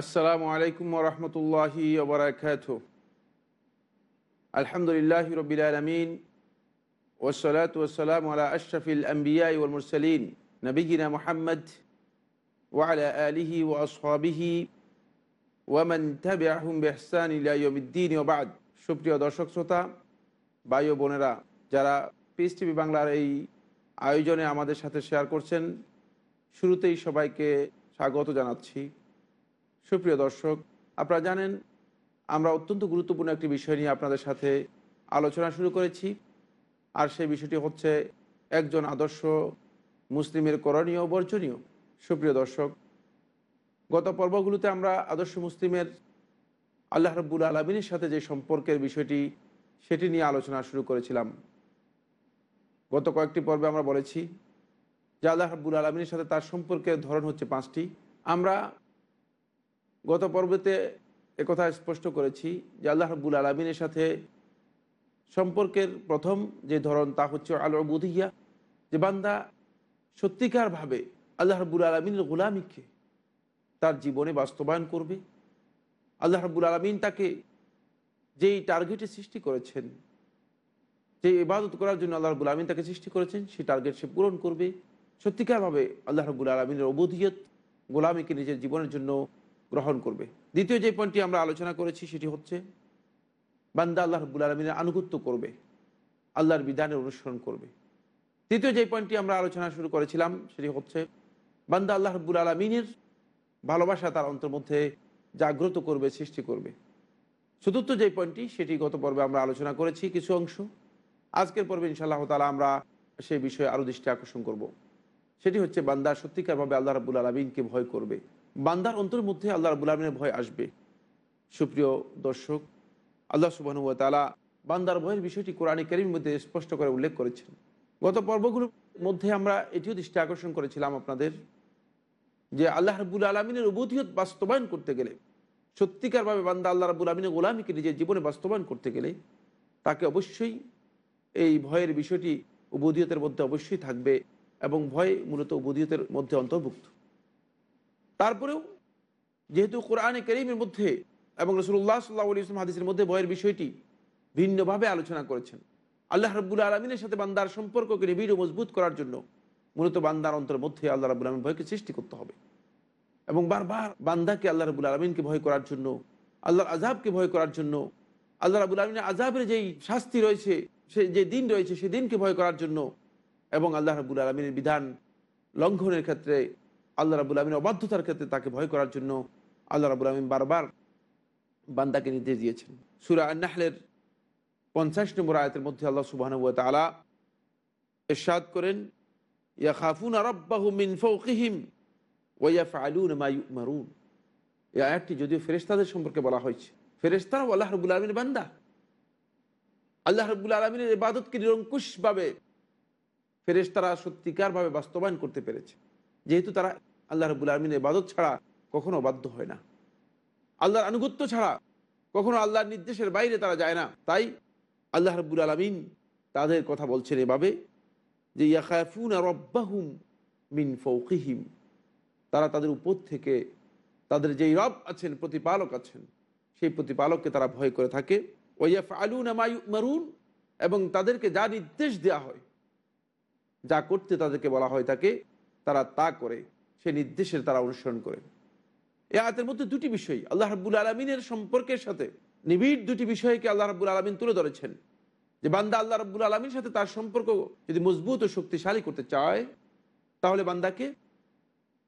আসসালামু আলাইকুম রহমতুল্লাহি আলহামদুলিল্লাহ রবিল আলমিন ওসলাত ওসালাম আলা আশরফিল আম্বিয়া ওল মুরসলিন নবীনা মোহাম্মদ ওয়ালা আলিহি ও আসহাবিহি ওয়ামান তাবিআহুম বিহসান ইলা ইয়াউমিদ্দিন। ওয়া বাদ। সুপ্রিয় দর্শক শ্রোতা, ভাই ও বোনেরা, যারা পিস টিভি বাংলার এই আয়োজনে আমাদের সাথে শেয়ার করছেন, শুরুতেই সবাইকে স্বাগত জানাচ্ছি। সুপ্রিয় দর্শক, আপনারা জানেন, আমরা অত্যন্ত গুরুত্বপূর্ণ একটি বিষয় নিয়ে আপনাদের সাথে আলোচনা শুরু করেছি, আর সেই বিষয়টি হচ্ছে একজন আদর্শ মুসলিমের করণীয় বর্জনীয়। সুপ্রিয় দর্শক, গত পর্বগুলোতে আমরা আদর্শ মুসলিমের আল্লাহ রব্বুল আলমিনের সাথে যে সম্পর্কের বিষয়টি, সেটি নিয়ে আলোচনা শুরু করেছিলাম। গত কয়েকটি পর্বে আমরা বলেছি যে আল্লাহ রব্বুল আলমিনের সাথে তার সম্পর্কের ধরন হচ্ছে পাঁচটি। আমরা গত পর্বতে একথা স্পষ্ট করেছি যে আল্লাহ রব্বুল আলমিনের সাথে সম্পর্কের প্রথম যে ধরন তা হচ্ছে আল্লাহ বুধিয়া যে বান্দা সত্যিকারভাবে আল্লাহ রব্বুল আলমিনের গোলামিকে তার জীবনে বাস্তবায়ন করবে। আল্লাহ রব্বুল আলমিন তাকে যেই টার্গেটে সৃষ্টি করেছেন, যে ইবাদত করার জন্য আল্লাহ রব্বুল আলমিন তাকে সৃষ্টি করেছেন, সেই টার্গেট সে পূরণ করবে। সত্যিকারভাবে আল্লাহ রব্বুল আলমিনের অবধিয়ত গোলামীকে নিজের জীবনের জন্য গ্রহণ করবে। দ্বিতীয় যে পয়েন্টটি আমরা আলোচনা করেছি সেটি হচ্ছে, বান্দা আল্লাহ রব্বুল আলমিনের আনুগত্য করবে, আল্লাহর বিধানের অনুসরণ করবে। তৃতীয় যে পয়েন্টটি আমরা আলোচনা শুরু করেছিলাম সেটি হচ্ছে, বান্দা আল্লাহ রব্বুল আলমিনের ভালোবাসা তার অন্তর মধ্যে জাগ্রত করবে, সৃষ্টি করবে। চতুর্থ যে পয়েন্টটি সেটি গত পর্বে আমরা আলোচনা করেছি কিছু অংশ। আজকের পর্বে ইনশাআল্লাহ তালা আমরা সেই বিষয়ে আরও দৃষ্টি আকর্ষণ করব। সেটি হচ্ছে, বান্দা সত্যিকারভাবে আল্লাহ রাবুল আলমিনকে ভয় করবে। বান্দার অন্তর মধ্যে আল্লাহ রাবুল আলমিনের ভয় আসবে। সুপ্রিয় দর্শক, আল্লাহ সুবাহ তালা বান্দার ভয়ের বিষয়টি কোরআন করিমের মধ্যে স্পষ্ট করে উল্লেখ করেছেন। গত পর্বগুলোর মধ্যে আমরা এটিও দৃষ্টি আকর্ষণ করেছিলাম আপনাদের যে আল্লাহ রাবুল আলমিনের অবধিয়ত বাস্তবায়ন করতে গেলে, সত্যিকারভাবে বান্দা আল্লাহ রাবুল আলমিনের গোলামীকে নিজের জীবনে বাস্তবায়ন করতে গেলে তাকে অবশ্যই এই ভয়ের বিষয়টি উবুদিয়তের মধ্যে অবশ্যই থাকবে এবং ভয় মূলত উবুদিয়তের মধ্যে অন্তর্ভুক্ত। তারপরেও যেহেতু কোরআনে করিমের মধ্যে এবং রসুল্লাহ সাল্লাহ আলী ইসলাম হাদিসের মধ্যে ভয়ের বিষয়টি ভিন্নভাবে আলোচনা করেছেন, আল্লাহ রব্বুল আলমিনের সাথে বান্দার সম্পর্ককে নিবিড় মজবুত করার জন্য মূলত বান্দার অন্তর মধ্যে আল্লাহ রাবুল আলমিন ভয়কে সৃষ্টি করতে হবে এবং বারবার বান্দাকে আল্লাহ রবুল আলমিনকে ভয় করার জন্য, আল্লাহর আজাবকে ভয় করার জন্য, আল্লাহ রাবুল আলমিনের আজাবের যেই শাস্তি রয়েছে, সে যে দিন রয়েছে সেই দিনকে ভয় করার জন্য এবং আল্লাহ রাবুল আলমিনের বিধান লঙ্ঘনের ক্ষেত্রে আল্লাহ রাবুল আলমিনের অবাধ্যতার ক্ষেত্রে তাকে ভয় করার জন্য আল্লাহ রাবুল আলমিন বারবার বান্দাকে নির্দেশ দিয়েছেন। সুরা আন্নাহলের পঞ্চাশ নম্বর আয়তের মধ্যে আল্লাহ সুবাহ তালা এরশাদ করেন ইয়া খাফুন আরব্বাহু মিন ফৌকিহিম ওয়া ফালুন মারুন এই আয়াতটি যদিও ফেরেস্তাদের সম্পর্কে বলা হয়েছে ফেরেস্তারাও আল্লাহ রবুল আলমিনের বান্দা। আল্লাহ রবুল আলমিনের ইবাদতকে নিরঙ্কুশভাবে ফেরেশ তারা সত্যিকারভাবে বাস্তবায়ন করতে পেরেছে। যেহেতু তারা আল্লাহ রবুল আলমিনের ইবাদত ছাড়া কখনো বাধ্য হয় না। আল্লাহর আনুগত্য ছাড়া কখনো আল্লাহর নির্দেশের বাইরে তারা যায় না। তাই আল্লাহ রব্বুল আলমিন তাদের কথা বলছেন এভাবে যে ইয়াকাফুন রব্বাহুম মিন ফৌকিহিম। তারা তাদের উপর থেকে তাদের যেই রব আছেন, প্রতিপালক আছেন, সেই প্রতিপালককে তারা ভয় করে থাকে। ওয়াইয়াফ আলুন মারুন এবং তাদেরকে যা নির্দেশ দেওয়া হয়, যা করতে তাদেরকে বলা হয় তাকে তারা তা করে, সে নির্দেশের তারা অনুসরণ করে। এ আয়াতের মধ্যে দুটি বিষয়, আল্লাহ রাব্বুল আলমিনের সম্পর্কের সাথে নিবিড় দুটি বিষয়কে আল্লাহ রাব্বুল আলমিন তুলে ধরেছেন। যে বান্দা আল্লাহ রাব্বুল আলমীর সাথে তার সম্পর্ক যদি মজবুত ও শক্তিশালী করতে চায়, তাহলে বান্দাকে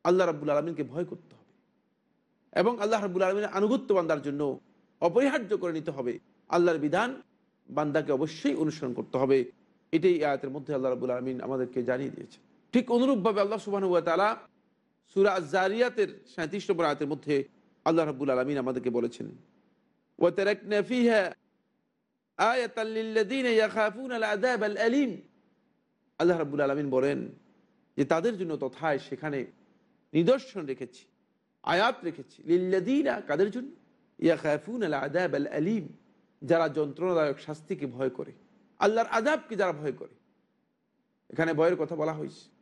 আল্লাহ রাব্বুল আলমিনকে ভয় করতে হবে এবং আল্লাহ রাব্বুল আলমিনের আনুগত্য বান্দার জন্য অপরিহার্য করে নিতে হবে। আল্লাহর বিধান বান্দাকে অবশ্যই অনুসরণ করতে হবে। এটাই আয়াতের মধ্যে আল্লাহ রাবুল আলমিন আমাদেরকে জানিয়ে দিয়েছে ঠিক অনুরূপভাবে আল্লাহ সুবাহানুয়ালা সুরা জারিয়াতের সাঁত্রিশ নম্বর আয়াতের মধ্যে আল্লাহ রাবুল আলমিন আমাদেরকে বলেছেন আল্লাহ রাবুল আলমিন বলেন যে তাদের জন্য তথায় সেখানে নিদর্শন রেখেছি, আয়াত রেখেছি লিল্লাদিনা কাদের জন্য? ইয়াকাফুন আল আদাব আল আলিম, যারা যন্ত্রণাদায়ক শাস্তিকে ভয় করে, আল্লাহর আদাবকে যারা ভয় করে। এখানে ভয়ের কথা বলা হয়েছে।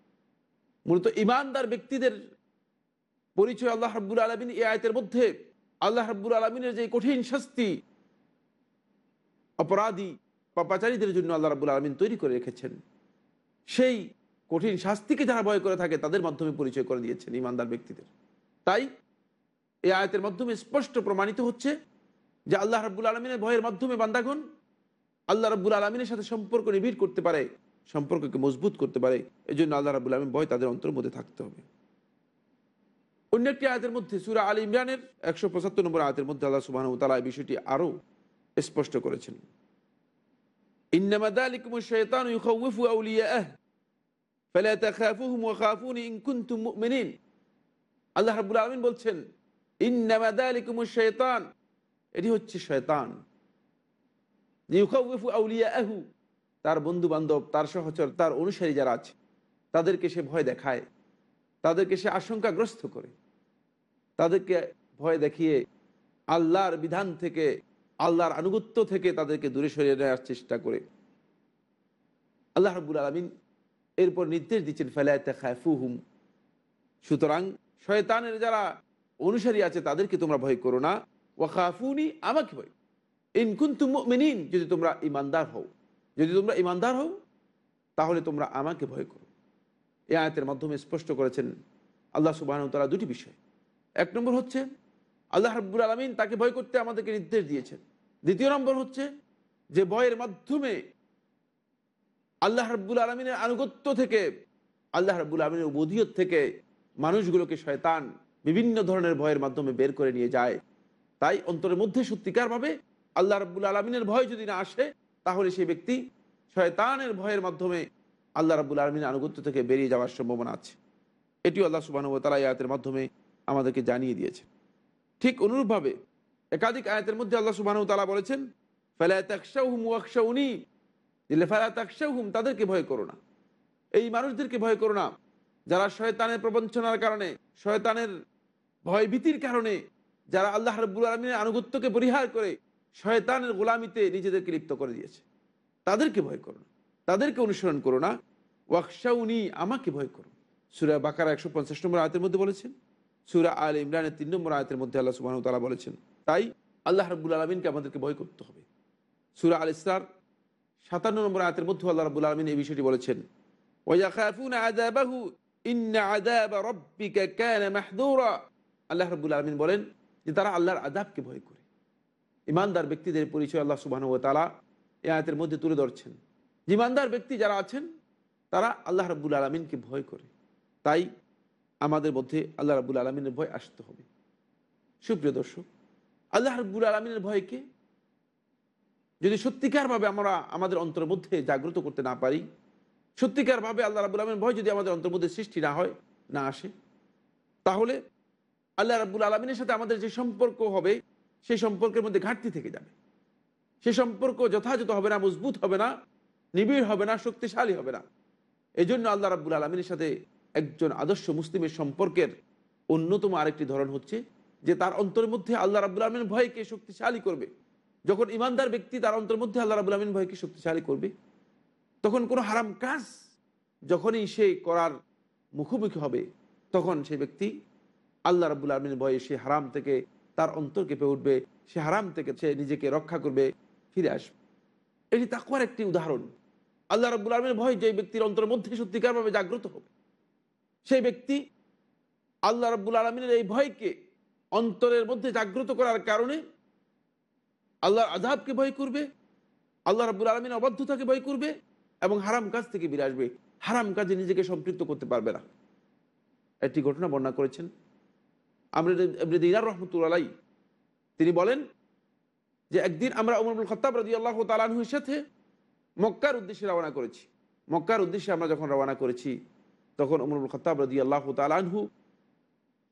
মূলত ইমানদার ব্যক্তিদের পরিচয় আল্লাহ রাব্বুল আলমিন এই আয়তের মধ্যে, আল্লাহ রাব্বুল আলমিনের যে কঠিন শাস্তি, অপরাধী, পাপাচারীদের জন্য আল্লাহ রাব্বুল আলমিন তৈরি করে রেখেছেন। সেই কঠিন শাস্তিকে যারা ভয় করে থাকে, তাদের মাধ্যমে পরিচয় করে দিয়েছেন ইমানদার ব্যক্তিদের। তাই এই আয়তের মাধ্যমে স্পষ্ট প্রমাণিত হচ্ছে যে আল্লাহ রাব্বুল আলমিনের ভয়ের মাধ্যমে বান্দাগণ আল্লাহ রাব্বুল আলমিনের সাথে সম্পর্ক নিবিড় করতে পারে। সম্পর্ককে মজবুত করতে পারে এই জন্য আল্লাহ রাবুল আলমিন ভয় তাদের অন্তর মধ্যে থাকতে হবে। অন্য একটি আয়তের মধ্যে সুরা আল ইমরানের একশো পঁচাত্তর নম্বর আয়তের মধ্যে আল্লাহ সুবাহ তালা এই বিষয়টি আরও স্পষ্ট করেছেন। আল্লাহ রাবুল আলমিন বলছেন এটি হচ্ছে শয়তান। তার বন্ধু বান্ধব তার সহচর, তার অনুসারী যারা আছে, তাদেরকে সে ভয় দেখায়, তাদেরকে সে আশঙ্কাগ্রস্ত করে। তাদেরকে ভয় দেখিয়ে আল্লাহর বিধান থেকে, আল্লাহর আনুগত্য থেকে তাদেরকে দূরে সরিয়ে নেওয়ার চেষ্টা করে। আল্লাহ রব্বুল আলমিন এরপর নির্দেশ দিচ্ছেন ফেলায়তে খায়ফুহুম সুতরাং শয়তানের যারা অনুসারী আছে, তাদেরকে তোমরা ভয় করো না। ওয়াখাফুনি আমাকে ভয়। ইনকুন তুমিন যদি তোমরা ইমানদার হও। যদি তোমরা ইমানদার হও, তাহলে তোমরা আমাকে ভয় করো। এ আয়তের মাধ্যমে স্পষ্ট করেছেন আল্লাহ সুবাহ তারা দুটি বিষয়। এক নম্বর হচ্ছে, আল্লাহ রাব্বুল আলমিন তাকে ভয় করতে আমাদেরকে নির্দেশ দিয়েছেন। দ্বিতীয় নম্বর হচ্ছে যে ভয়ের মাধ্যমে আল্লাহ রাব্বুল আলমিনের আনুগত্য থেকে, আল্লাহ রাব্বুল আলমিনের উবোধিয়ত থেকে মানুষগুলোকে শয়তান বিভিন্ন ধরনের ভয়ের মাধ্যমে বের করে নিয়ে যায়। তাই অন্তরের মধ্যে সত্যিকারভাবে আল্লাহ রাব্বুল আলমিনের ভয় যদি না আসে তাহলে সেই ব্যক্তি শয়তানের ভয়ের মাধ্যমে আল্লাহ রাবুল আলমিনের আনুগত্য থেকে বেরিয়ে যাওয়ার সম্ভাবনা আছে। এটিও আল্লাহ সুবাহ তালা আয়াতের মাধ্যমে আমাদেরকে জানিয়ে দিয়েছে ঠিক অনুরূপভাবে একাধিক আয়াতের মধ্যে আল্লাহ সুবাহ তালা বলেছেন ফেলাহুম ওয়াকশাউনি দিলে ফেলাতাকশাহুম তাদেরকে ভয় করো না। এই মানুষদেরকে ভয় করো না, যারা শয়তানের প্রবঞ্চনার কারণে, শয়তানের ভয়ভীতির কারণে, যারা আল্লাহ রব্বুল আলমিনের আনুগত্যকে পরিহার করে শয়তানের গোলামিতে নিজেদেরকে লিপ্ত করে দিয়েছে। তাদেরকে ভয় করো না। তাদেরকে অনুসরণ করো না। ওয়াকশাউনি আমাকে ভয় করো। সুরা বাকার একশো পঞ্চাশ নম্বর আয়তের মধ্যে বলেছেন, সুরা আল ইমরানের তিন নম্বর আয়তের মধ্যে আল্লাহ সুবাহ তালা বলেছেন, তাই আল্লাহ রব্বুল আলমিনকে আমাদেরকে ভয় করতে হবে। সুরা আল ইসরার সাতান্ন নম্বর আয়তের মধ্যে আল্লাহ রব্বুল আলমিন এই বিষয়টি বলেছেন আল্লাহ রব্বুল আলমিন বলেন যে তারা আল্লাহর আদাবকে ভয় করে। ইমানদার ব্যক্তিদের পরিচয় আল্লাহ সুবাহ তালা এ আয়তের মধ্যে তুলে ধরছেন। ইমানদার ব্যক্তি যারা আছেন, তারা আল্লাহ রাবুল আলমিনকে ভয় করে। তাই আমাদের মধ্যে আল্লাহ রাবুল আলমিনের ভয় আসতে হবে। সুপ্রিয় দর্শক, আল্লাহ রাবুল আলমিনের ভয়কে যদি সত্যিকারভাবে আমরা আমাদের অন্তরের মধ্যে জাগ্রত করতে না পারি, সত্যিকারভাবে আল্লাহ রাবুল আলমিনের ভয় যদি আমাদের অন্তর মধ্যে সৃষ্টি না হয়, না আসে, তাহলে আল্লাহ রাবুল আলমিনের সাথে আমাদের যে সম্পর্ক হবে সেই সম্পর্কের মধ্যে ঘাটতি থেকে যাবে। সে সম্পর্ক যথাযথ হবে না, মজবুত হবে না, নিবিড় হবে না, শক্তিশালী হবে না। এই জন্য আল্লাহ রাবুল আলমিনের সাথে একজন আদর্শ মুসলিমের সম্পর্কের অন্যতম আরেকটি ধরন হচ্ছে যে তার অন্তরের মধ্যে আল্লাহ রাবুল আলমিন ভয়কে শক্তিশালী করবে। যখন ইমানদার ব্যক্তি তার অন্তরের মধ্যে আল্লাহ রাবুল আলমিন ভয়কে শক্তিশালী করবে, তখন কোনো হারাম কাজ যখনই সে করার মুখোমুখি হবে, তখন সেই ব্যক্তি আল্লাহ রাবুল আলমিনের ভয়ে সে হারাম থেকে তার অন্তর কেঁপে উঠবে, সে হারাম থেকে সে নিজেকে রক্ষা করবে, ফিরে আসবে। এটি তাকুয়ার একটি উদাহরণ। আল্লাহ রাবুল আলমের ভয় যে ব্যক্তির অন্তরের মধ্যে সত্যিকারভাবে জাগ্রত হবে। সেই ব্যক্তি আল্লাহ রাবুল আলমিনের এই ভয়কে অন্তরের মধ্যে জাগ্রত করার কারণে আল্লাহর আজাবকে ভয় করবে, আল্লাহ রাবুল আলমিনের অবাধ্যতাকে ভয় করবে এবং হারাম কাজ থেকে বেরিয়ে আসবে। হারাম কাজে নিজেকে সম্পৃক্ত করতে পারবে না। একটি ঘটনা বর্ণনা করেছেন রহমতুল্লাহ তিনি বলেন যে একদিন আমরা উমরুল খত্তাব রাজি আল্লাহ তালাহুর সাথে মক্কার উদ্দেশ্যে রওনা করেছি। মক্কার উদ্দেশ্যে আমরা যখন রওনা করেছি, তখন উমরুল খত্তাব রাজি আল্লাহ তালাহু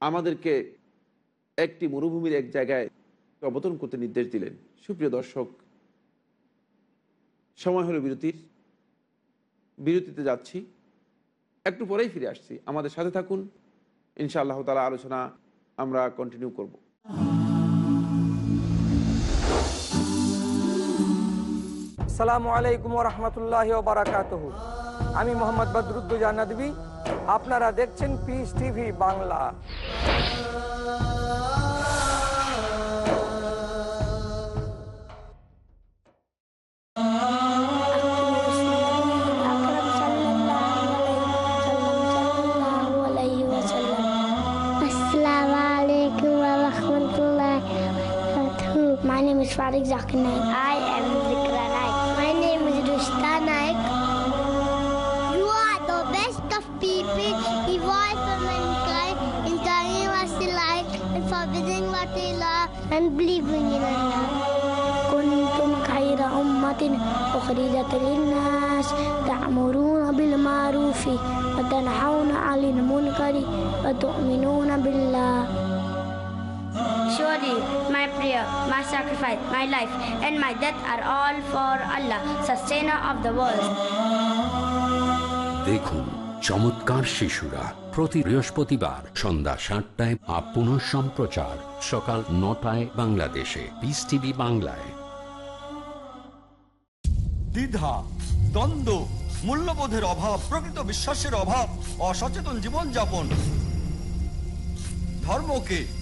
আমাদেরকে একটি মরুভূমির এক জায়গায় অবতরণ করতে নির্দেশ দিলেন। সুপ্রিয় দর্শক, সময় হলো বিরতির। বিরতিতে যাচ্ছি। একটু পরেই ফিরে আসছি। আমাদের সাথে থাকুন। ইনশাআল্লাহ তালা আলোচনা আমরা কন্টিনিউ করব। সালামু আলাইকুম রহমতুল্লাহ বারাকাত আমি মোহাম্মদ বদরুদ্দুজা নদী আপনারা দেখছেন peace TV Bangla. Is Farid Zakir Naik. I am Zikra Naik. My name is Rushta Naik. You are the best of people, evolved for mankind, in telling what they like, and forbidding what they love, and believing in Allah. كنتم خير أمة أخرجت للناس تأمرون بالمعروف وتنحون عن المنكر وتؤمنون بالله Surely my prayer, my sacrifice, my life, and my death are all for Allah, sustainer of the world. দেখুন চমৎকার শিশুরা প্রতি বৃহস্পতিবার সন্ধ্যা সাতটায় আপন সম্প্রচার সকাল নটায় বাংলাদেশে। পিস টিভি বাংলায়। দ্বিধা দ্বন্দ্ব মূল্যবোধের অভাব প্রকৃত বিশ্বাসের অভাব অসচেতন জীবনযাপন। ধর্মকে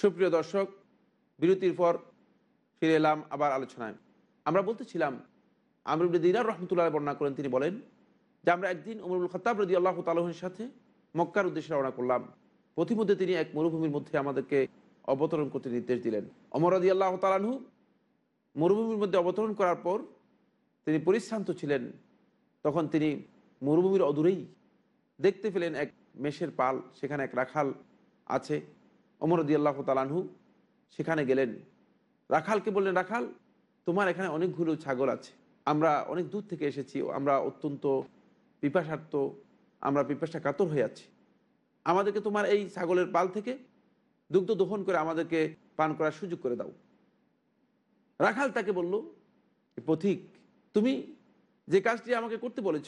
সুপ্রিয় দর্শক, বিরতির পর ফিরে এলাম আবার আলোচনায়। আমরা বলতেছিলাম আমরুল দিনার রহমতুল্লাহ বর্ণনা করেন, তিনি বলেন, যে আমরা একদিন উমরুল খতাব রদি আল্লাহ তালহের সাথে মক্কার উদ্দেশ্যে রওনা করলাম। পথিমধ্যে তিনি এক মরুভূমির মধ্যে আমাদেরকে অবতরণ করতে নির্দেশ দিলেন। অমর রদি আল্লাহ তালাহু মরুভূমির মধ্যে অবতরণ করার পর তিনি পরিশ্রান্ত ছিলেন। তখন তিনি মরুভূমির অদূরেই দেখতে পেলেন এক মেষের পাল, সেখানে এক রাখাল আছে। অমর রদি আল্লাহ তালাহু সেখানে গেলেন। রাখালকে বললেন, রাখাল, তোমার এখানে অনেকগুলো ছাগল আছে। আমরা অনেক দূর থেকে এসেছি। আমরা অত্যন্ত পিপাসার্থ আমরা পিপাসা কাতর হয়ে আছি। আমাদেরকে তোমার এই ছাগলের পাল থেকে দুগ্ধ দহন করে আমাদেরকে পান করার সুযোগ করে দাও। রাখাল তাকে বলল পথিক, তুমি যে কাজটি আমাকে করতে বলেছ,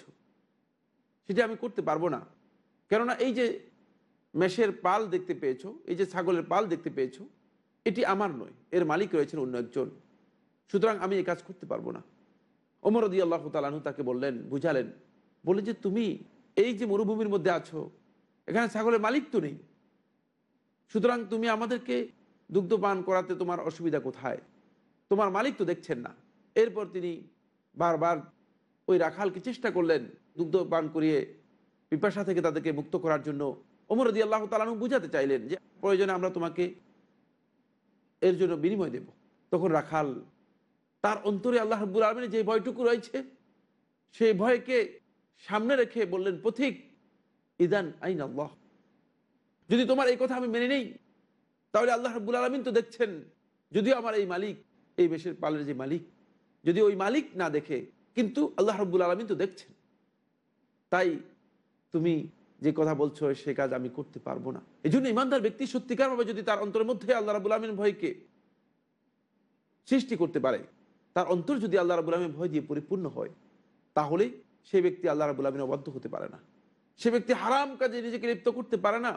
সেটি আমি করতে পারব না। কেননা এই যে মেষের পাল দেখতে পেয়েছ, এই যে ছাগলের পাল দেখতে পেয়েছ, এটি আমার নয়, এর মালিক রয়েছেন অন্য একজন। সুতরাং আমি এই কাজ করতে পারব না। ওমর দি আল্লাহ তালাহু তাকে বললেন, বুঝালেন বলে যে তুমি এই যে মরুভূমির মধ্যে আছো, এখানে ছাগলের মালিক তো নেই। সুতরাং তুমি আমাদেরকে দুগ্ধ পান করাতে তোমার অসুবিধা কোথায়? তোমার মালিক তো দেখছেন না। এরপর তিনি বারবার ওই রাখালকে চেষ্টা করলেন দুগ্ধ পান করিয়ে পিপাসা থেকে তাদেরকে মুক্ত করার জন্য। ওমর দি আল্লাহ তালাহু বুঝাতে চাইলেন যে প্রয়োজনে আমরা তোমাকে এর জন্য বিনিময় দেব। তখন রাখাল তার অন্তরে আল্লাহ রব্বুল আলমিনের যে ভয়টুকু রয়েছে, সেই ভয়কে সামনে রেখে বললেন, পথিক, ইদান আইন আল্লাহ। যদি তোমার এই কথা আমি মেনে নেই, তাহলে আল্লাহ রব্বুল আলমিন তো দেখছেন, যদিও আমার এই মালিক, এই বেশের পালের যে মালিক, যদি ওই মালিক না দেখে, কিন্তু আল্লাহ রব্বুল আলমিন তো দেখছেন। তাই তুমি যে কথা বলছো, সে কাজ আমি করতে পারব না। এই জন্য ইমানদার ব্যক্তি সত্যিকারভাবে যদি তার অন্তরের মধ্যে আল্লাহ রাবুল আলমিন ভয়কে সৃষ্টি করতে পারে, তার অন্তর যদি আল্লাহ রাবুল আলমিন ভয় দিয়ে পরিপূর্ণ হয়, তাহলে সে ব্যক্তি আল্লাহ রাবুল আলমিন অবাধ্য হতে পারে না। সে ব্যক্তি হারাম কাজে নিজেকে লিপ্ত করতে পারে না।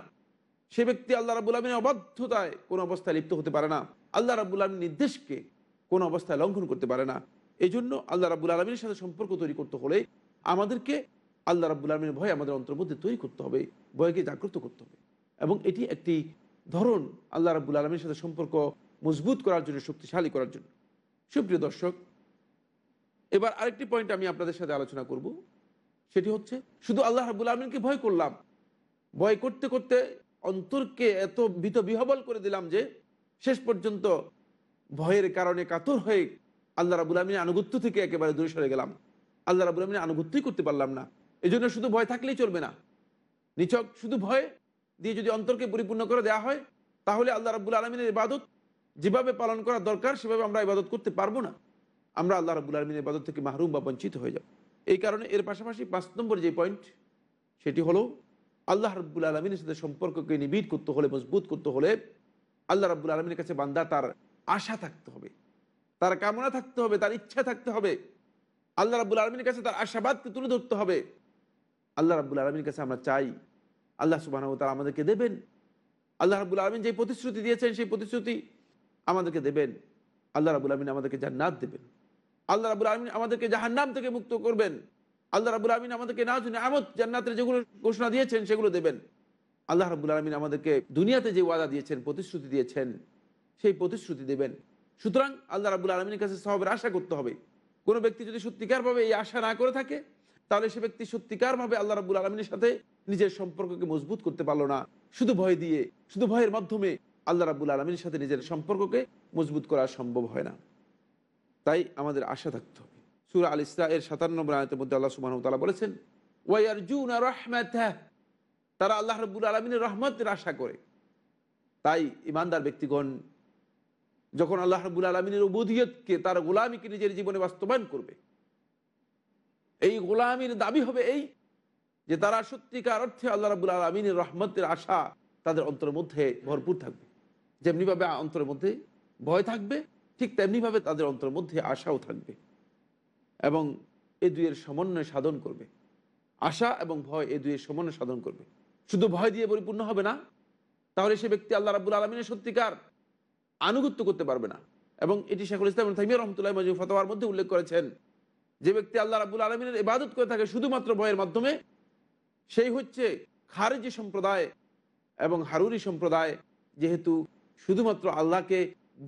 সে ব্যক্তি আল্লাহ রাবুল আলমিনের অবাধ্যতায় কোনো অবস্থায় লিপ্ত হতে পারে না। আল্লাহ রাবুল আলমীর নির্দেশকে কোনো অবস্থায় লঙ্ঘন করতে পারে না। এই জন্য আল্লাহ রাবুল আলমীর সাথে সম্পর্ক তৈরি করতে হলে আমাদেরকে আল্লাহ রাবুল আলমীর ভয় আমাদের অন্তর মধ্যে তৈরি করতে হবে, ভয়কে জাগ্রত করতে হবে। এবং এটি একটি ধরন আল্লাহ রাবুল আলমীর সাথে সম্পর্ক মজবুত করার জন্য, শক্তিশালী করার জন্য। সুপ্রিয় দর্শক, এবার আরেকটি পয়েন্ট আমি আপনাদের সাথে আলোচনা করব। সেটি হচ্ছে, শুধু আল্লাহ রাবুল আলমিনকে ভয় করলাম, ভয় করতে করতে অন্তরকে এত ভীত বিহবল করে দিলাম যে, শেষ পর্যন্ত ভয়ের কারণে কাতর হয়ে আল্লাহ রাবুল আলমিনের আনুগত্য থেকে একেবারে দূরে সরে গেলাম। আল্লাহ রাবুল আলমিনের আনুগত্যই করতে পারলাম না। এই জন্য শুধু ভয় থাকলেই চলবে না। নিচক শুধু ভয় দিয়ে যদি অন্তরকে পরিপূর্ণ করে দেওয়া হয়, তাহলে আল্লাহ রাবুল আলমিনের ইবাদত যেভাবে পালন করা দরকার, সেভাবে আমরা ইবাদত করতে পারব না। আমরা আল্লাহ রাবুল আলমিনের ইবাদত থেকে মাহরুম বা বঞ্চিত হয়ে যাব। এই কারণে এর পাশাপাশি পাঁচ নম্বর যে পয়েন্ট সেটি হলো আল্লাহ রব্বুল আলমিনের সাথে সম্পর্ককে নিবিড় করতে হলে, মজবুত করতে হলে আল্লাহ রাবুল আলমিনের কাছে বান্দা তার আশা থাকতে হবে, তার কামনা থাকতে হবে, তার ইচ্ছা থাকতে হবে। আল্লাহ রাবুল আলমীর কাছে তার আশাবাদকে তুলে ধরতে হবে। আল্লাহ রাবুল আলমীর কাছে আমরা চাই, আল্লাহ সুবাহ তারা আমাদেরকে দেবেন। আল্লাহ রাবুল আলমিন যে প্রতিশ্রুতি দিয়েছেন, সেই প্রতিশ্রুতি আমাদেরকে দেবেন। আল্লাহ রাবুল আলমিন আমাদেরকে জান্নাত দেবেন। আল্লাহ রাবুল আলমিন আমাদেরকে জাহান্নাম থেকে মুক্ত করবেন। আল্লাহ রাবুল আলমিন আমাদেরকে না জন্য আমত জান্নাতের যেগুলো ঘোষণা দিয়েছেন, সেগুলো দেবেন। আল্লাহ রাবুল আলমিন আমাদেরকে দুনিয়াতে যে ওয়াদা দিয়েছেন, প্রতিশ্রুতি দিয়েছেন, সেই প্রতিশ্রুতি দেবেন। সুতরাং আল্লাহ রাবুল আলমীর কাছে সবের আশা করতে হবে। কোনো ব্যক্তি যদি সত্যিকারভাবে এই আশা না করে থাকে তাহলে সে ব্যক্তি সত্যিকারভাবে আল্লাহ রাবুল আলমিনের সাথে নিজের সম্পর্ককে মজবুত করতে পারল না। শুধু ভয় দিয়ে, শুধু ভয়ের মাধ্যমে আল্লাহ রাবুল আলমীর সাথে নিজের সম্পর্ককে মজবুত করা সম্ভব হয় না। তাই আমাদের আশা থাকতে হবে। সুরা আল ইসরা এর সাতান্ন আয়তের মধ্যে আল্লাহ সুবাহ তালা বলেছেন ওয়াইয়ারজুন রহমাত তারা আল্লাহ রব্বুল আলমিনের রহমতের আশা করে। তাই ইমানদার ব্যক্তিগণ, যখন আল্লাহ রব্বুল আলমিনের উবুদিয়তকে তার গোলামীকে নিজের জীবনে বাস্তবায়ন করবে এই গোলামীর দাবি হবে এই যে তারা সত্যিকার অর্থে আল্লাহ রাবুল আলমিনের রহমতের আশা তাদের অন্তরের মধ্যে ভরপুর থাকবে। যেমনিভাবে অন্তরের মধ্যে ভয় থাকবে, ঠিক তেমনিভাবে তাদের অন্তরের মধ্যে আশাও থাকবে এবং এ দুইয়ের সমন্বয় সাধন করবে। আশা এবং ভয় এ দুইয়ের সমন্বয় সাধন করবে। শুধু ভয় দিয়ে পরিপূর্ণ হবে না, তাহলে সে ব্যক্তি আল্লাহ রাবুল আলমিনের সত্যিকার আনুগত্য করতে পারবে না। এবং এটি শেখুল ইসলাম থাইমিয়া রহমতুল্লাহ মজিব ফতোয়ার মধ্যে উল্লেখ করেছেন যে ব্যক্তি আল্লাহ রাবুল আলমিনের ইবাদত করে থাকে শুধুমাত্র ভয়ের মাধ্যমে, সেই হচ্ছে খারেজি সম্প্রদায় এবং হারুরি সম্প্রদায়, যেহেতু শুধুমাত্র আল্লাহকে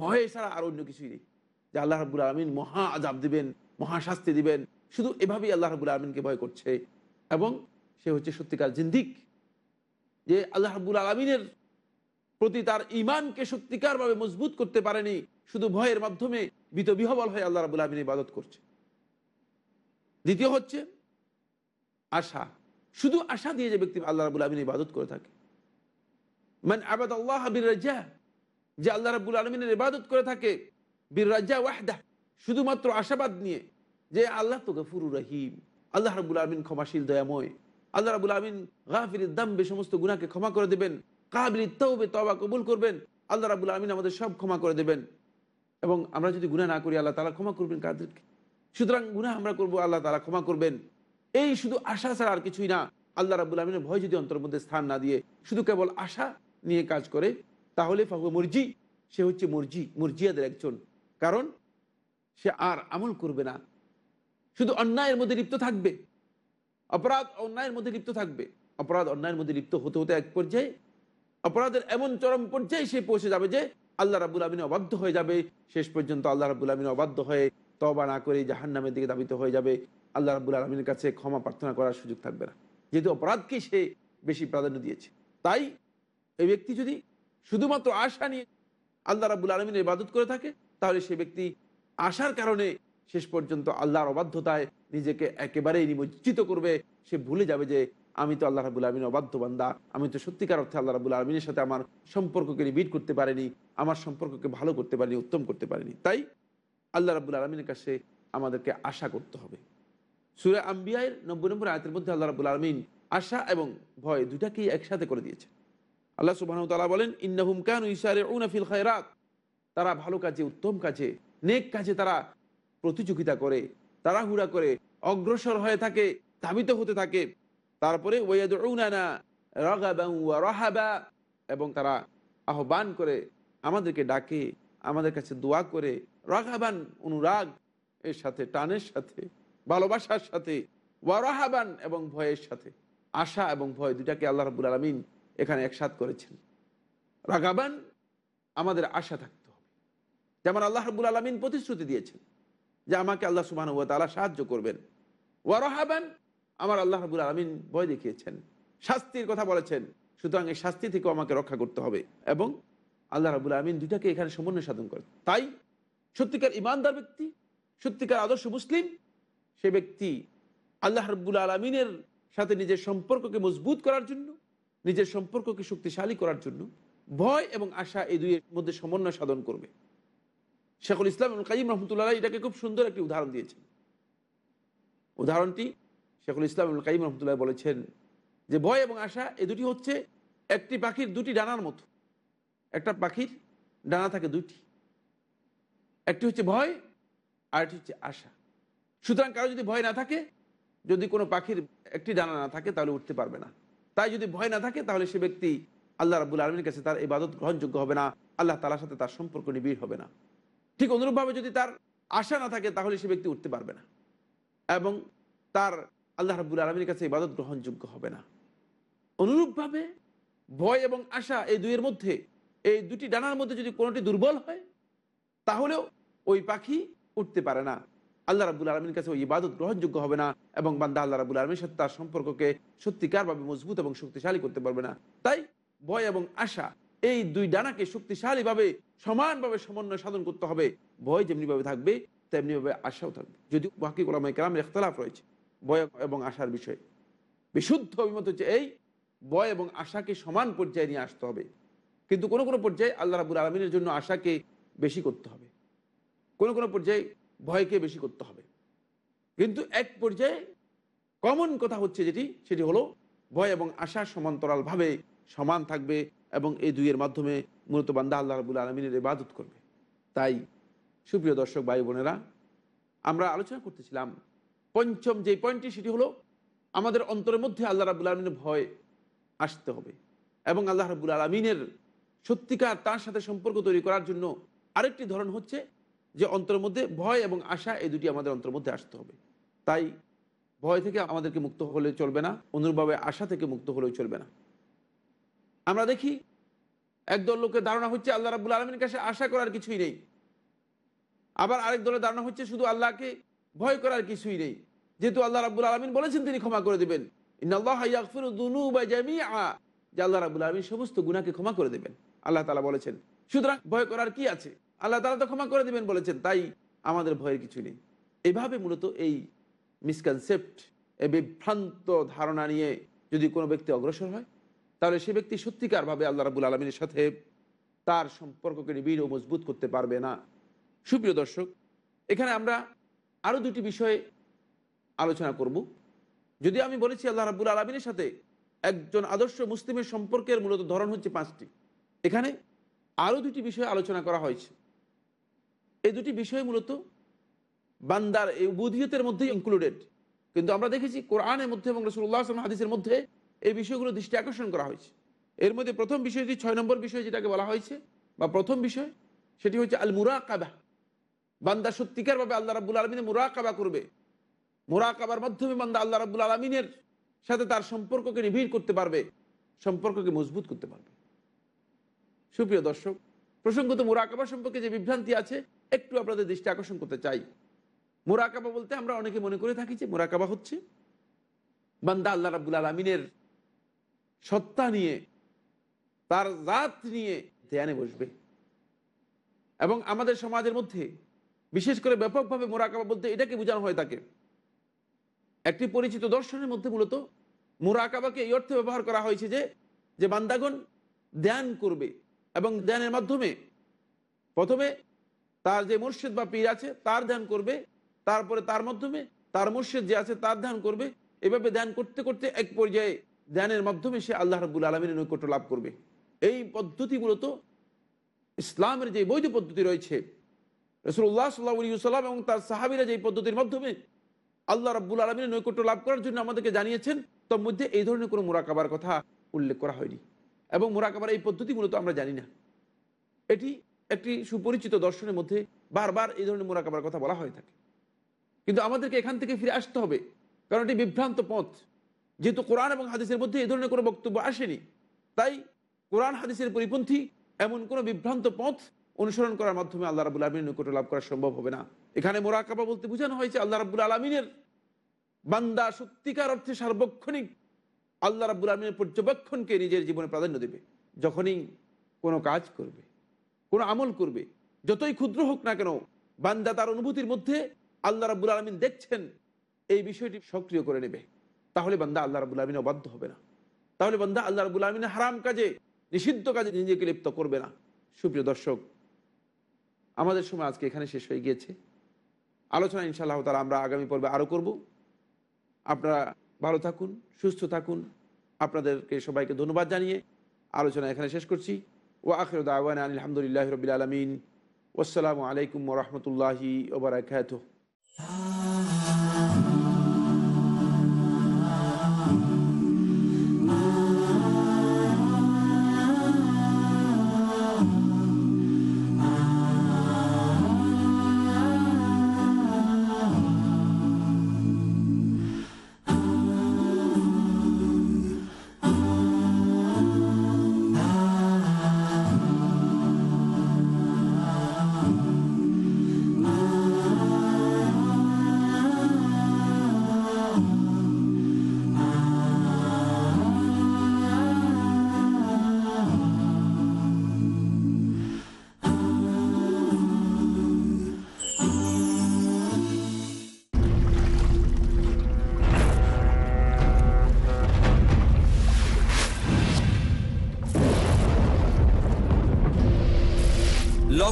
ভয়ে ছাড়া আর অন্য কিছুই নেই। যে আল্লাহ রাবুল আলমিন মহা আজাব দিবেন মহাশাস্তি দিবেন, শুধু এভাবেই আল্লাহ রাবুল আলমিনকে ভয় করছে। এবং সে হচ্ছে সত্যিকার জিন্দিক, যে আল্লাহ রাবুল আলমিনের প্রতি তার ইমানকে সত্যিকারভাবে মজবুত করতে পারেনি, শুধু ভয়ের মাধ্যমে বিত বিহবল হয়ে আল্লাহ রাবুল আলমিন ইবাদত করছে। দ্বিতীয় হচ্ছে আশা। শুধু আশা দিয়ে যে ব্যক্তি আল্লাহ রাবুল আলমিন ইবাদত করে থাকে। মানে আবাদ আল্লাহ বীর রাজা যে আল্লাহ রাবুল আলমিনের ইবাদত করে থাকে বীর রাজা ওয়াহদা শুধুমাত্র আশাবাদ নিয়ে, যে আল্লাহ তো গফুরুর রহিম, আল্লাহ রাবুল আলমিন ক্ষমাশীল, দয়াময়, আল্লাহ রাবুল আলমিন গাফির দাম্বে সমস্ত গুণাকে ক্ষমা করে দেবেন কাবিল তৌবে তবা কবুল করবেন, আল্লাহ রাবুল আলমিন আমাদের সব ক্ষমা করে দেবেন। এবং আমরা যদি গুণা না করি, আল্লাহ তালা ক্ষমা করবেন কাদেরকে? সুতরাং গুণা আমরা করব, আল্লাহ তালা ক্ষমা করবেন। এই শুধু আশা ছাড়া আর কিছুই না। আল্লাহ রাবুল আলমিনের ভয় যদি অন্তর মধ্যে স্থান না দিয়ে শুধু কেবল আশা নিয়ে কাজ করে, তাহলে ফাহু মর্জি, সে হচ্ছে মর্জি, মর্জিয়াদের একজন। কারণ সে আর আমল করবে না। শুধু অন্যায়ের মধ্যে লিপ্ত থাকবে। অপরাধ অন্যায়ের মধ্যে লিপ্ত থাকবে। অপরাধ অন্যায়ের মধ্যে লিপ্ত হতে হতে এক পর্যায়ে, অপরাধের এমন চরম পর্যায়ে সে পৌঁছে যাবে যে আল্লাহ রাবুল আমিন অবাধ্য হয়ে যাবে। শেষ পর্যন্ত আল্লাহ রাবুল আমিন অবাধ্য হয়ে তবা না করে জাহান নামের দিকে দাবিত হয়ে যাবে, আল্লাহ রাবুল আলমীর কাছে ক্ষমা প্রার্থনা করার সুযোগ থাকবে না। যেহেতু অপরাধকে সে বেশি প্রাধান্য দিয়েছে। তাই এই ব্যক্তি যদি শুধুমাত্র আশা নিয়ে আল্লাহ রাবুল আলমিনের ইবাদত করে থাকে, তাহলে সে ব্যক্তি আশার কারণে শেষ পর্যন্ত আল্লাহর অবাধ্যতায় নিজেকে একেবারেই নিমজ্জিত করবে। সে ভুলে যাবে যে, আমি তো আল্লাহ রাবুল আলমিন অবাধ্য বান্দা, আমি তো সত্যিকার অর্থে আল্লাহ রাবুল আলমিনের সাথে আমার সম্পর্ককে নিবিড় করতে পারিনি, আমার সম্পর্ককে ভালো করতে পারিনি, উত্তম করতে পারিনি। তাই আল্লাহ রাবুল আলমিনের কাছে আমাদেরকে আশা করতে হবে। সুরে আম্বিয়ায়ের নব্বই নম্বর আয়তের মধ্যে আল্লাহ রাবুল আলমিন আশা এবং ভয় দুটাকেই একসাথে করে দিয়েছে আল্লাহ সুবাহ তালা বলেন, ইন্নাহুম কান ইসারে উনাফিল খায়রাত। তারা ভালো কাজে, উত্তম কাজে, নেক কাজে তারা প্রতিযোগিতা করে, তাড়াহুড়া করে, অগ্রসর হয়ে থাকে, ধাবিত হতে থাকে। তারপরে এবং তারা আহ্বান করে, আমাদেরকে ডাকে, আমাদের কাছে দোয়া করে রাগাবান অনুরাগ এর সাথে, টানের সাথে, ভালোবাসার সাথে, ওয়া রাহাবান এবং ভয়ের সাথে, আশা এবং ভয় দুটাকে আল্লাহ রাবুল আলমিন এখানে একসাথ করেছেন। রাগাবান আমাদের আশা থাকতে হবে। যেমন আল্লাহ রবুল আলমিন প্রতিশ্রুতি দিয়েছেন যে আমাকে আল্লাহ সুবাহ তালা সাহায্য করবেন। ওয়ারহাবান আমার আল্লাহ রবুল আলমিন ভয় দেখিয়েছেন, শাস্তির কথা বলেছেন, সুতরাং এই শাস্তি থেকেও আমাকে রক্ষা করতে হবে এবং আল্লাহ রাবুল আলমিন দুইটাকে এখানে সমন্বয় সাধন করে তাই সত্যিকার ইমানদার ব্যক্তি, সত্যিকার আদর্শ মুসলিম, সে ব্যক্তি আল্লাহ রব্বুল আলমিনের সাথে নিজের সম্পর্ককে মজবুত করার জন্য, নিজের সম্পর্ককে শক্তিশালী করার জন্য ভয় এবং আশা এই দুইয়ের মধ্যে সমন্বয় সাধন করবে। শেখুল ইসলাম এবং কাজিম রহমতুল্লাহ এটাকে খুব সুন্দর একটি উদাহরণ দিয়েছেন। উদাহরণটি শেখুল ইসলাম এবং কাজিম রহমতুল্লাহ বলেছেন যে ভয় এবং আশা এই দুটি হচ্ছে একটি পাখির দুটি ডানার মতো। একটা পাখির ডানা থাকে দুটি একটি হচ্ছে ভয়, আর একটি হচ্ছে আশা। সুতরাং কারও যদি ভয় না থাকে, যদি কোনো পাখির একটি ডানা না থাকে, তাহলে উঠতে পারবে না। তাই যদি ভয় না থাকে, তাহলে সে ব্যক্তি আল্লাহ রাবুল আলমীর কাছে তার ইবাদত গ্রহণযোগ্য হবে না, আল্লাহ তালার সাথে তার সম্পর্ক নিবিড় হবে না। ঠিক অনুরূপভাবে যদি তার আশা না থাকে, তাহলে সে ব্যক্তি উঠতে পারবে না। এবং তার আল্লাহ রাবুল আলমীর কাছে ইবাদত গ্রহণযোগ্য হবে না। অনুরূপভাবে ভয় এবং আশা এই দুইয়ের মধ্যে, এই দুটি ডানার মধ্যে যদি কোনোটি দুর্বল হয়, তাহলেও ওই পাখি উঠতে পারে না। আল্লাহ রাবুল আলমীর কাছে ওই ইবাদত গ্রহণযোগ্য হবে না এবং বান্দা আল্লাহ রাবুল আলমীর সাথে তার সম্পর্ককে সত্যিকারভাবে মজবুত এবং শক্তিশালী করতে পারবে না। তাই ভয় এবং আশা, এই দুই ডানাকে শক্তিশালীভাবে, সমানভাবে সমন্বয় সাধন করতে হবে। ভয় যেমনিভাবে থাকবে, তেমনিভাবে আশাও থাকবে। যদি বাকি গোলামাই কেরামের ইখতলাফ রয়েছে ভয় এবং আশার বিষয়ে। বিশুদ্ধ অভিমত হচ্ছে এই, ভয় এবং আশাকে সমান পর্যায়ে নিয়ে আসতে হবে। কিন্তু কোনো কোনো পর্যায়ে আল্লাহ রাবুল আলমিনের জন্য আশাকে বেশি করতে হবে। কোনো কোনো পর্যায়ে ভয়কে বেশি করতে হবে। কিন্তু এক পর্যায়ে কমন কথা হচ্ছে যেটি, সেটি হলো ভয় এবং আশা সমান্তরালভাবে সমান থাকবে এবং এই দুইয়ের মাধ্যমে মূলত বান্দা আল্লাহ রাবুল আলমিনের ইবাদত করবে। তাই সুপ্রিয় দর্শক, ভাই বোনেরা, আমরা আলোচনা করতেছিলাম পঞ্চম যে পয়েন্টটি, সেটি হলো আমাদের অন্তরের মধ্যে আল্লাহ রাবুল আলমিনের ভয় আসতে হবে এবং আল্লাহ রাবুল আলমিনের সত্যিকার তার সাথে সম্পর্ক তৈরি করার জন্য আরেকটি ধরন হচ্ছে যে অন্তরের মধ্যে ভয় এবং আশা, এই দুটি আমাদের অন্তরের মধ্যে আসতে হবে। তাই ভয় থেকে আমাদেরকে মুক্ত হলে চলবে না, অনুরূপভাবে আশা থেকে মুক্ত হলেও চলবে না। আমরা দেখি একদল লোকের ধারণা হচ্ছে আল্লাহ রাবুল আলমীর কাছে আশা করার কিছুই নেই। আবার আরেক দলের ধারণা হচ্ছে শুধু আল্লাহকে ভয় করার কিছুই নেই। যেহেতু আল্লাহ রাবুল আলমিন বলেছেন তিনি ক্ষমা করে দেবেন। আল্লাহ রাবুল আলমিন সমস্ত গুণাকে ক্ষমা করে দেবেন। আল্লাহ তালা বলেছেন। সুতরাং ভয় করার কি আছে? আল্লাহ তালা তো ক্ষমা করে দেবেন বলেছেন, তাই আমাদের ভয়ের কিছু নেই। এইভাবে মূলত এই মিসকনসেপ্ট এই বিভ্রান্ত ধারণা নিয়ে যদি কোনো ব্যক্তি অগ্রসর হয়, তাহলে সে ব্যক্তি সত্যিকারভাবে আল্লাহ রাবুল আলমিনের সাথে তার সম্পর্ককে নিবিড় ও মজবুত করতে পারবে না। সুপ্রিয় দর্শক, এখানে আমরা আরও দুটি বিষয়ে আলোচনা করব। যদি আমি বলেছি আল্লাহ রাবুল আলমিনের সাথে একজন আদর্শ মুসলিমের সম্পর্কের মূলত ধরন হচ্ছে পাঁচটি। এখানে আরও দুটি বিষয়ে আলোচনা করা হয়েছে। এই দুটি বিষয় মূলত বান্দার এই বুধিয়তের মধ্যেই ইনক্লুডেড কিন্তু আমরা দেখেছি কোরআনের মধ্যে এবং রসুল্লাহ আসলাম হাদিসের মধ্যে এই বিষয়গুলো দৃষ্টি আকর্ষণ করা হয়েছে। এর মধ্যে প্রথম বিষয়টি ছয় নম্বর বিষয় যেটাকে বলা হয়েছে, বা প্রথম বিষয়, সেটি হচ্ছে আল মুরাকাবা বান্দা সত্যিকারভাবে আল্লাহ রাবুল আলমিনের মুরাকাবা করবে। মুরাকাবার মাধ্যমে বান্দা আল্লাহ রাবুল আলমিনের সাথে তার সম্পর্ককে নিবিড় করতে পারবে, সম্পর্ককে মজবুত করতে পারবে। সুপ্রিয় দর্শক, প্রসঙ্গত মুরাকাবা সম্পর্কে যে বিভ্রান্তি আছে একটু আপনাদের দৃষ্টি আকর্ষণ করতে চাই। মুরাকাবা বলতে আমরা অনেকে মনে করে থাকি যে মুরাকাবা হচ্ছে বান্দা আল্লাহ রাবুল আলমিনের সত্তা নিয়ে, তার জাত নিয়ে ধ্যানে বসবে। এবং আমাদের সমাজের মধ্যে বিশেষ করে ব্যাপকভাবে মোরাকাবা বলতে এটাকে বোঝানো হয় তাকে। একটি পরিচিত দর্শনের মধ্যে মূলত মোরাকাবাকে এই অর্থে ব্যবহার করা হয়েছে যে যে বান্দাগণ ধ্যান করবে এবং ধ্যানের মাধ্যমে প্রথমে তার যে মুর্শিদ বা পীর আছে, তার ধ্যান করবে। তারপরে তার মাধ্যমে তার মুর্শিদ যে আছে, তার ধ্যান করবে। এভাবে ধ্যান করতে করতে এক পর্যায়ে ধ্যানের মাধ্যমে সে আল্লাহ রাবুল আলমীর নৈকট্য লাভ করবে। এই পদ্ধতি মূলত ইসলামের যে বৈধ পদ্ধতি রয়েছে রসুল্লাহ সাল্লাহ সাল্লাম এবং তার সাহাবিরা যে পদ্ধতির মাধ্যমে আল্লাহ রাবুল আলমীর নৈকট্য লাভ করার জন্য আমাদেরকে জানিয়েছেন, তার মধ্যে এই ধরনের কোনো মোরাকাবার কথা উল্লেখ করা হয়নি। এবং মোরাকাবার এই পদ্ধতি মূলত আমরা জানি না। এটি একটি সুপরিচিত দর্শনের মধ্যে বারবার এই ধরনের মোরাকাবার কথা বলা হয়ে থাকে। কিন্তু আমাদেরকে এখান থেকে ফিরে আসতে হবে, কারণ এটি বিভ্রান্ত পথ। যেহেতু কোরআন এবং হাদিসের মধ্যে এই ধরনের কোনো বক্তব্য আসেনি, তাই কোরআন, হাদিসের পরিপন্থী এমন কোনো বিভ্রান্ত পথ অনুসরণ করার মাধ্যমে আল্লাহ রাবুল আলমিনের নিকট লাভ করা সম্ভব হবে না। এখানে মোরাকাবা বলতে বোঝানো হয়েছে আল্লাহ রাবুল আলমিনের বান্দা সত্যিকার অর্থে সার্বক্ষণিক আল্লাহ রাবুল আলমিনের পর্যবেক্ষণকে নিজের জীবনে প্রাধান্য দেবে, যখনই কোনো কাজ করবে। কোনো আমল করবে। যতই ক্ষুদ্র হোক না কেন, বান্দা তার অনুভূতির মধ্যে আল্লাহ রাবুল আলমিন দেখছেন, এই বিষয়টি সক্রিয় করে নেবে। তাহলে বান্দা আল্লাহ রাবুল আলমিন অবাধ্য হবে না। তাহলে বান্দা আল্লাহ রাবুল আলমিনের হারাম কাজে, নিষিদ্ধ কাজে নিজেকে লিপ্ত করবে না। সুপ্রিয় দর্শক, আমাদের সময় আজকে এখানে শেষ হয়ে গিয়েছে। আলোচনা ইনশাআল্লাহ তালা আমরা আগামী পর্বে আরও করব। আপনারা ভালো থাকুন, সুস্থ থাকুন। আপনাদেরকে সবাইকে ধন্যবাদ জানিয়ে আলোচনা এখানে শেষ করছি। ও আখর দাওয়ান আলহামদুলিল্লাহ রবিল আলমিন আসসালামু আলাইকুম রহমতুল্লাহি ওবরাকাত